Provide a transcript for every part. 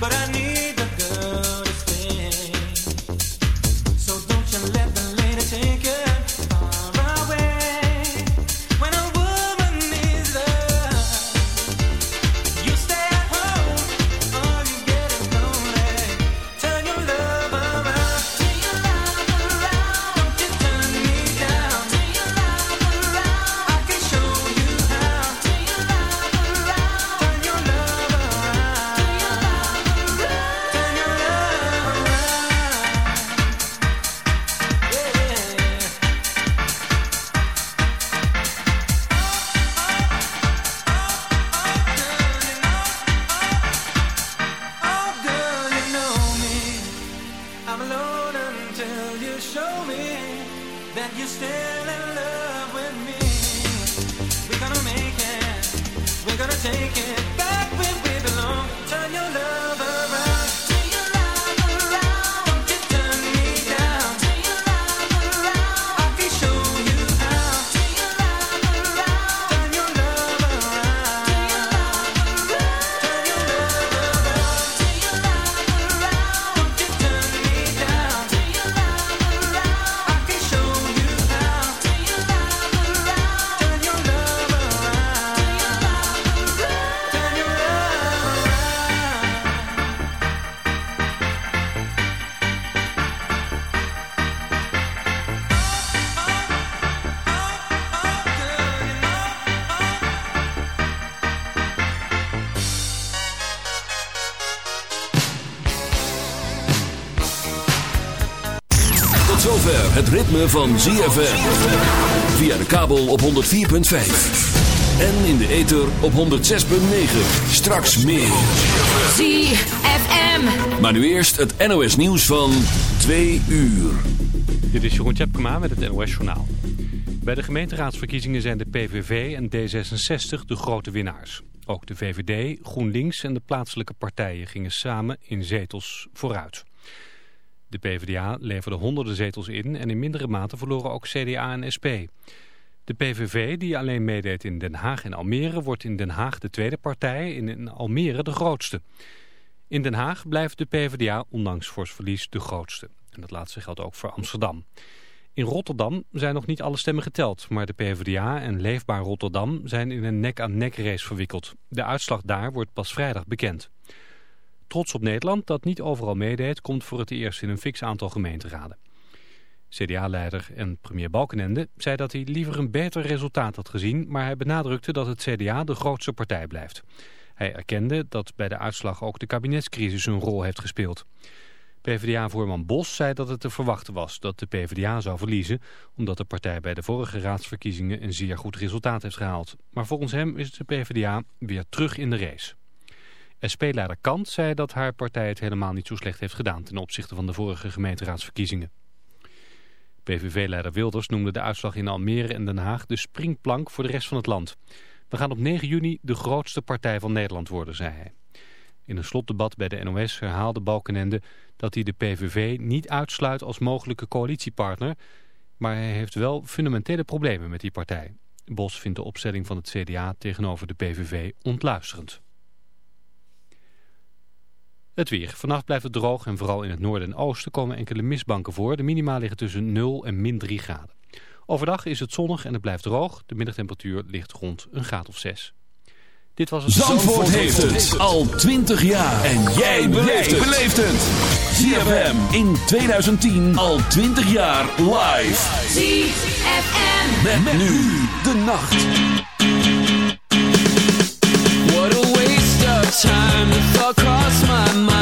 het ritme van ZFM. Via de kabel op 104.5. En in de ether op 106.9. Straks meer. ZFM. Maar nu eerst het NOS nieuws van 2 uur. Dit is Jeroen Tjepkema met het NOS Journaal. Bij de gemeenteraadsverkiezingen zijn de PVV en D66 de grote winnaars. Ook de VVD, GroenLinks en de plaatselijke partijen gingen samen in zetels vooruit. De PvdA leverde honderden zetels in en in mindere mate verloren ook CDA en SP. De PVV, die alleen meedeed in Den Haag en Almere, wordt in Den Haag de tweede partij en in Almere de grootste. In Den Haag blijft de PvdA ondanks fors verlies de grootste. En dat laatste geldt ook voor Amsterdam. In Rotterdam zijn nog niet alle stemmen geteld, maar de PvdA en Leefbaar Rotterdam zijn in een nek-aan-nek -nek race verwikkeld. De uitslag daar wordt pas vrijdag bekend. Trots op Nederland, dat niet overal meedeed, komt voor het eerst in een fix aantal gemeenteraden. CDA-leider en premier Balkenende zei dat hij liever een beter resultaat had gezien, maar hij benadrukte dat het CDA de grootste partij blijft. Hij erkende dat bij de uitslag ook de kabinetscrisis een rol heeft gespeeld. PvdA-voorman Bos zei dat het te verwachten was dat de PvdA zou verliezen... omdat de partij bij de vorige raadsverkiezingen een zeer goed resultaat heeft gehaald. Maar volgens hem is de PvdA weer terug in de race. SP-leider Kant zei dat haar partij het helemaal niet zo slecht heeft gedaan ten opzichte van de vorige gemeenteraadsverkiezingen. PVV-leider Wilders noemde de uitslag in Almere en Den Haag de springplank voor de rest van het land. We gaan op 9 juni de grootste partij van Nederland worden, zei hij. In een slotdebat bij de NOS herhaalde Balkenende dat hij de PVV niet uitsluit als mogelijke coalitiepartner, maar hij heeft wel fundamentele problemen met die partij. Bos vindt de opstelling van het CDA tegenover de PVV ontluisterend. Het weer. Vannacht blijft het droog en vooral in het noorden en oosten komen enkele mistbanken voor. De minima liggen tussen 0 en min 3 graden. Overdag is het zonnig en het blijft droog. De middagtemperatuur ligt rond een graad of 6. Dit was het Zandvoort, Zandvoort heeft het al 20 jaar. En jij beleeft het. ZFM in 2010 al 20 jaar live. ZFM. Met, met nu de nacht. Time. The thought crossed my mind.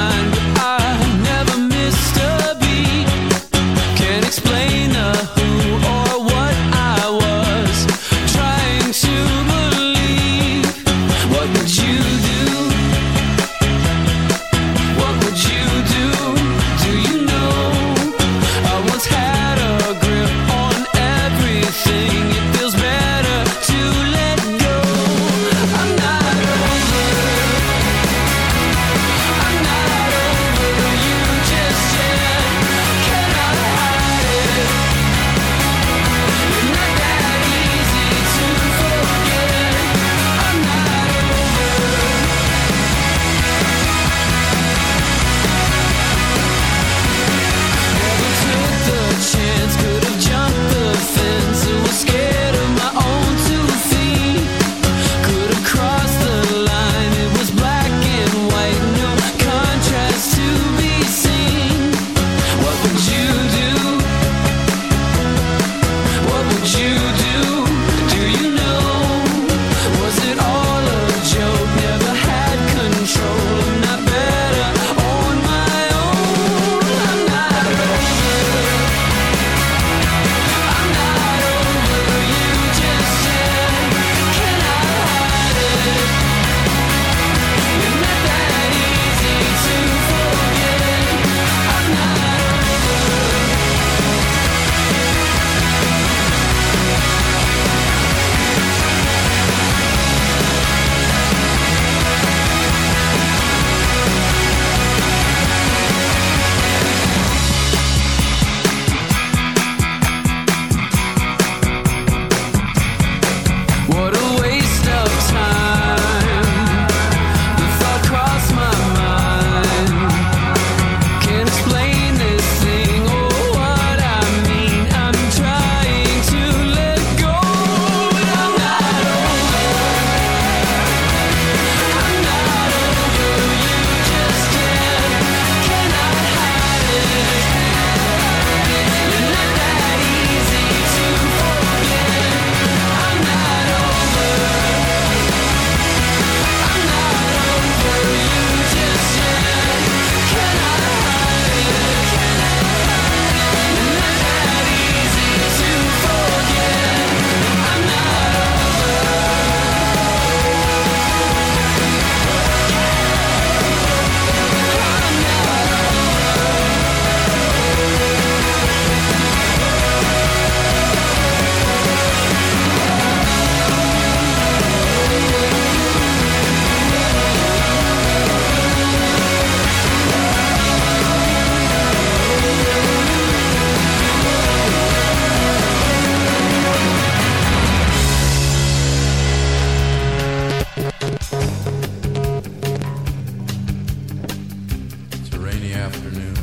afternoon,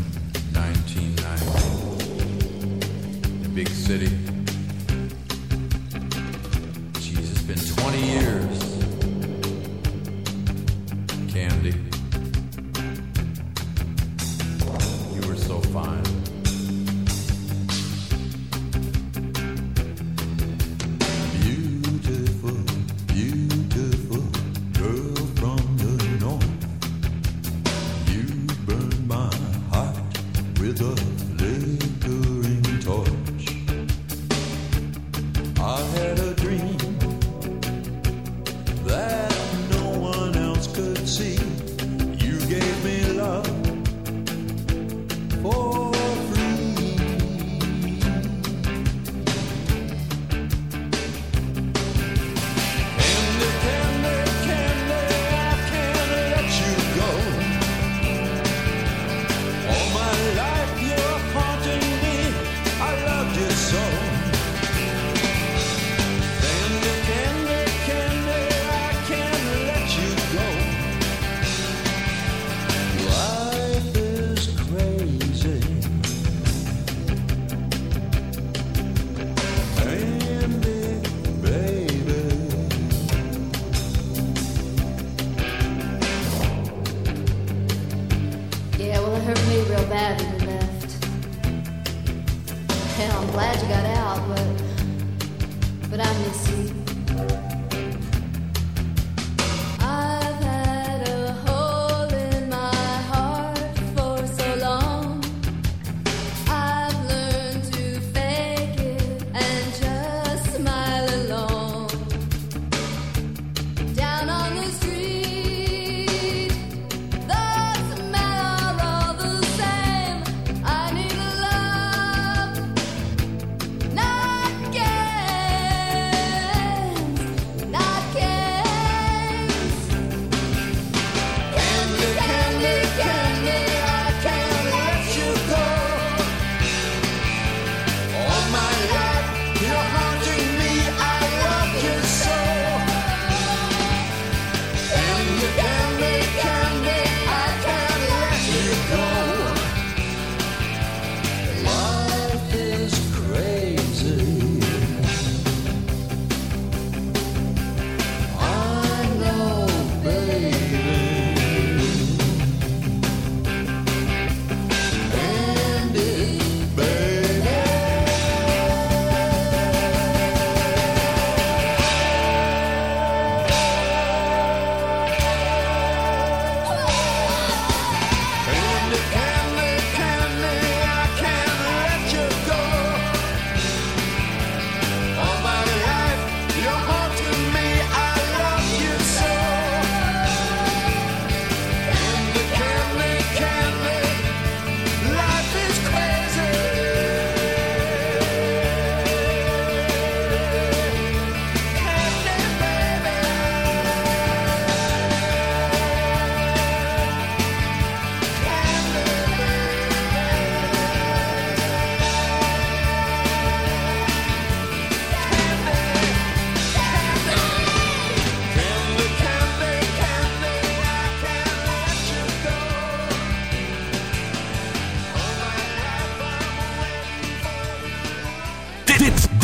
1990. The big city.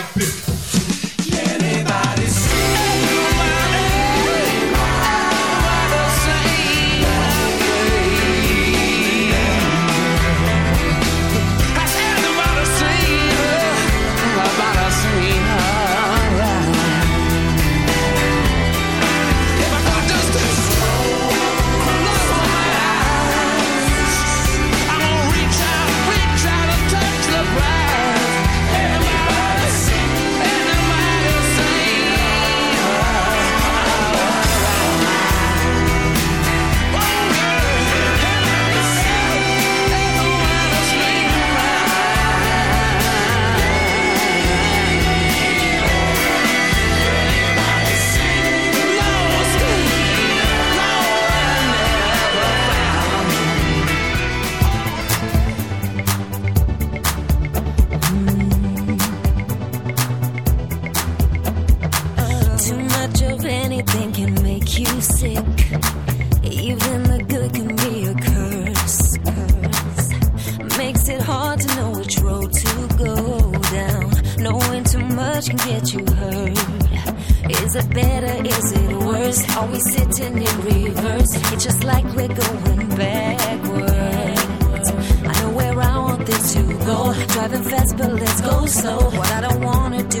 like this. It's just like we're going backwards. I know where I want this to go. Driving fast, but let's go slow. What I don't wanna do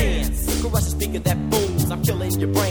Your brain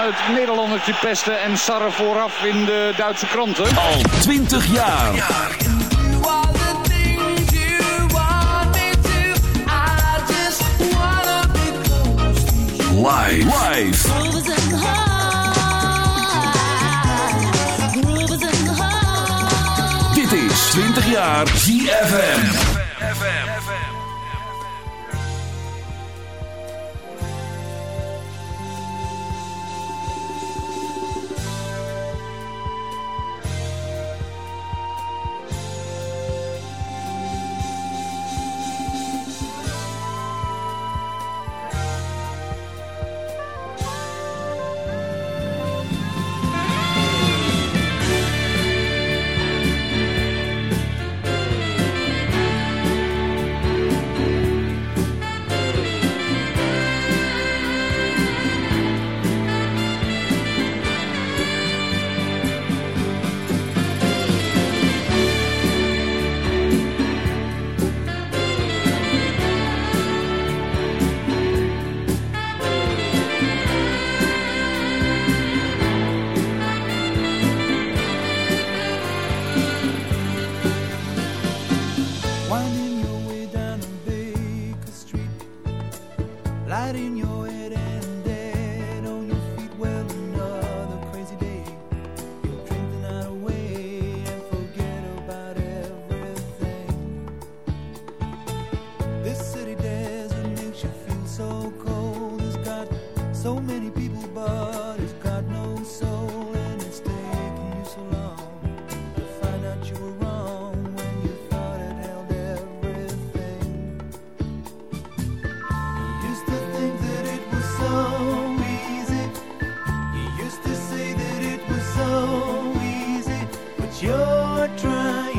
Aan het Nederlandertje pesten en sarren vooraf in de Duitse kranten. Al 20 jaar. Live. Dit is 20 jaar ZFM. You're trying,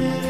is